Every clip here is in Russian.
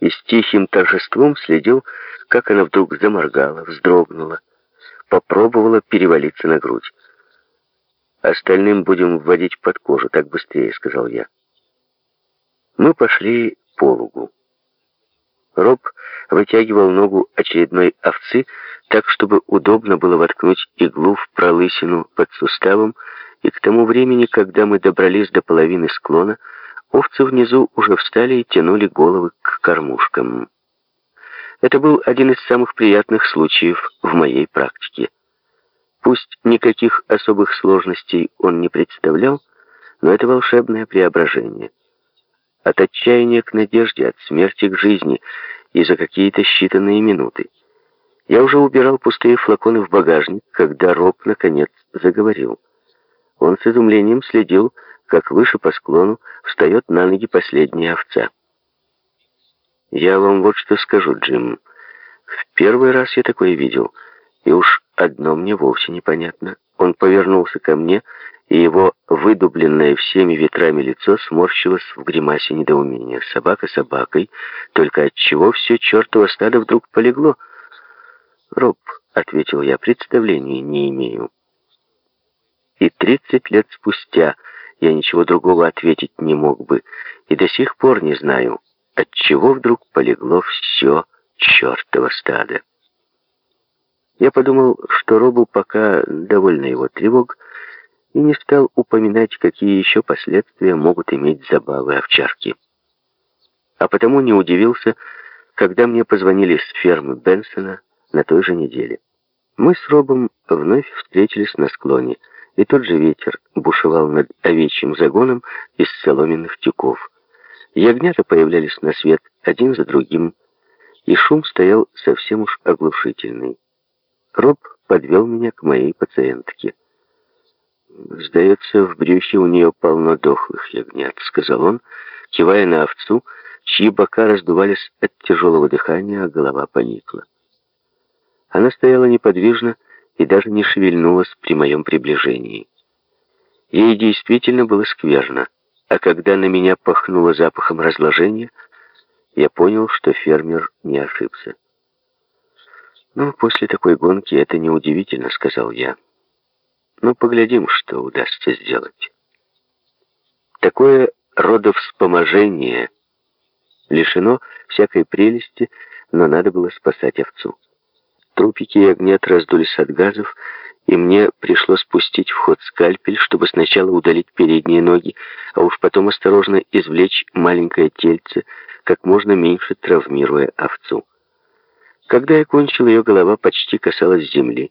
и с тихим торжеством следил, как она вдруг заморгала, вздрогнула, попробовала перевалиться на грудь. «Остальным будем вводить под кожу, так быстрее», — сказал я. Мы пошли по лугу. Роб вытягивал ногу очередной овцы так, чтобы удобно было воткнуть иглу в пролысину под суставом, и к тому времени, когда мы добрались до половины склона, овцы внизу уже встали и тянули головы к кормушкам. Это был один из самых приятных случаев в моей практике. Пусть никаких особых сложностей он не представлял, но это волшебное преображение. От отчаяния к надежде, от смерти к жизни и за какие-то считанные минуты. Я уже убирал пустые флаконы в багажник, когда Роб, наконец, заговорил. Он с изумлением следил, как выше по склону встает на ноги последняя овца. «Я вам вот что скажу, Джим. В первый раз я такое видел, и уж одно мне вовсе непонятно. Он повернулся ко мне, и его выдубленное всеми ветрами лицо сморщилось в гримасе недоумения. Собака собакой, только от чего все чертово стадо вдруг полегло? «Роб», — ответил я, — «представления не имею». И тридцать лет спустя я ничего другого ответить не мог бы, и до сих пор не знаю, от чего вдруг полегло все чертово стадо. Я подумал, что Робу пока довольно его тревог, и не стал упоминать, какие еще последствия могут иметь забавы овчарки. А потому не удивился, когда мне позвонили с фермы Бенсона на той же неделе. Мы с Робом вновь встретились на склоне, и тот же ветер бушевал над овечьим загоном из соломенных тюков. Ягнята появлялись на свет один за другим, и шум стоял совсем уж оглушительный. Роб подвел меня к моей пациентке. «Сдается, в брюхе у нее полно дохлых ягнят», — сказал он, кивая на овцу, чьи бока раздувались от тяжелого дыхания, а голова поникла. Она стояла неподвижно, и даже не шевельнулась при моем приближении. Ей действительно было скверно, а когда на меня пахнуло запахом разложения, я понял, что фермер не ошибся. «Ну, после такой гонки это неудивительно», — сказал я. «Ну, поглядим, что удастся сделать». Такое родовспоможение лишено всякой прелести, но надо было спасать овцу. Трупики ягнят раздулись от газов, и мне пришлось спустить в ход скальпель, чтобы сначала удалить передние ноги, а уж потом осторожно извлечь маленькое тельце, как можно меньше травмируя овцу. Когда я кончил, ее голова почти касалась земли.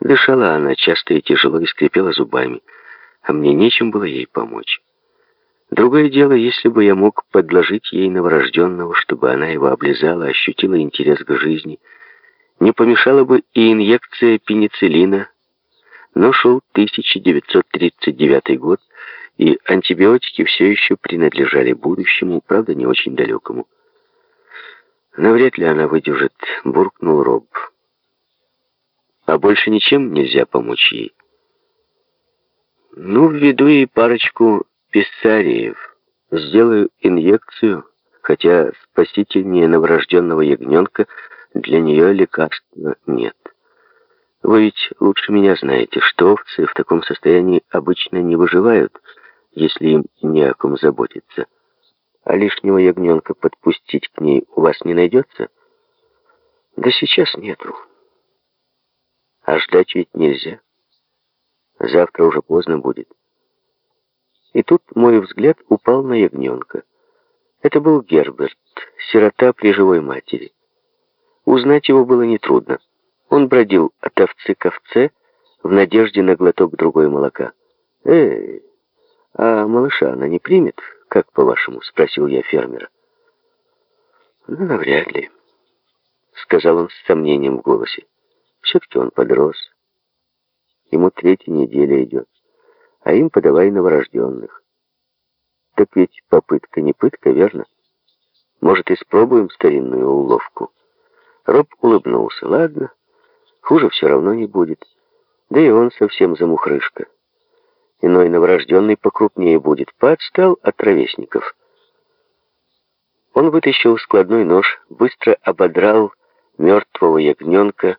Дышала она часто и тяжело и скрипела зубами, а мне нечем было ей помочь. Другое дело, если бы я мог подложить ей новорожденного, чтобы она его облизала, ощутила интерес к жизни — не помешала бы и инъекция пенициллина, но шел 1939 год, и антибиотики все еще принадлежали будущему, правда, не очень далекому. Навряд ли она выдержит, буркнул Роб. А больше ничем нельзя помочь ей. Ну, введу ей парочку писсариев. Сделаю инъекцию, хотя спасительнее новорожденного ягненка — для нее лекарства нет. Вы ведь лучше меня знаете, что овцы в таком состоянии обычно не выживают, если им не о ком заботиться. А лишнего ягненка подпустить к ней у вас не найдется? Да сейчас нету. А ждать ведь нельзя. Завтра уже поздно будет. И тут мой взгляд упал на ягненка. Это был Герберт, сирота при живой матери. Узнать его было нетрудно. Он бродил от овцы к овце в надежде на глоток другой молока. «Эй, а малыша она не примет, как по-вашему?» — спросил я фермера. «Ну, навряд ли», — сказал он с сомнением в голосе. «Все-таки он подрос. Ему третья неделя идет, а им подавай новорожденных. Так ведь попытка не пытка, верно? Может, испробуем старинную уловку?» Роб улыбнулся. Ладно, хуже все равно не будет. Да и он совсем замухрышка. Иной новорожденный покрупнее будет. Поотстал от ровесников. Он вытащил складной нож, быстро ободрал мертвого ягненка,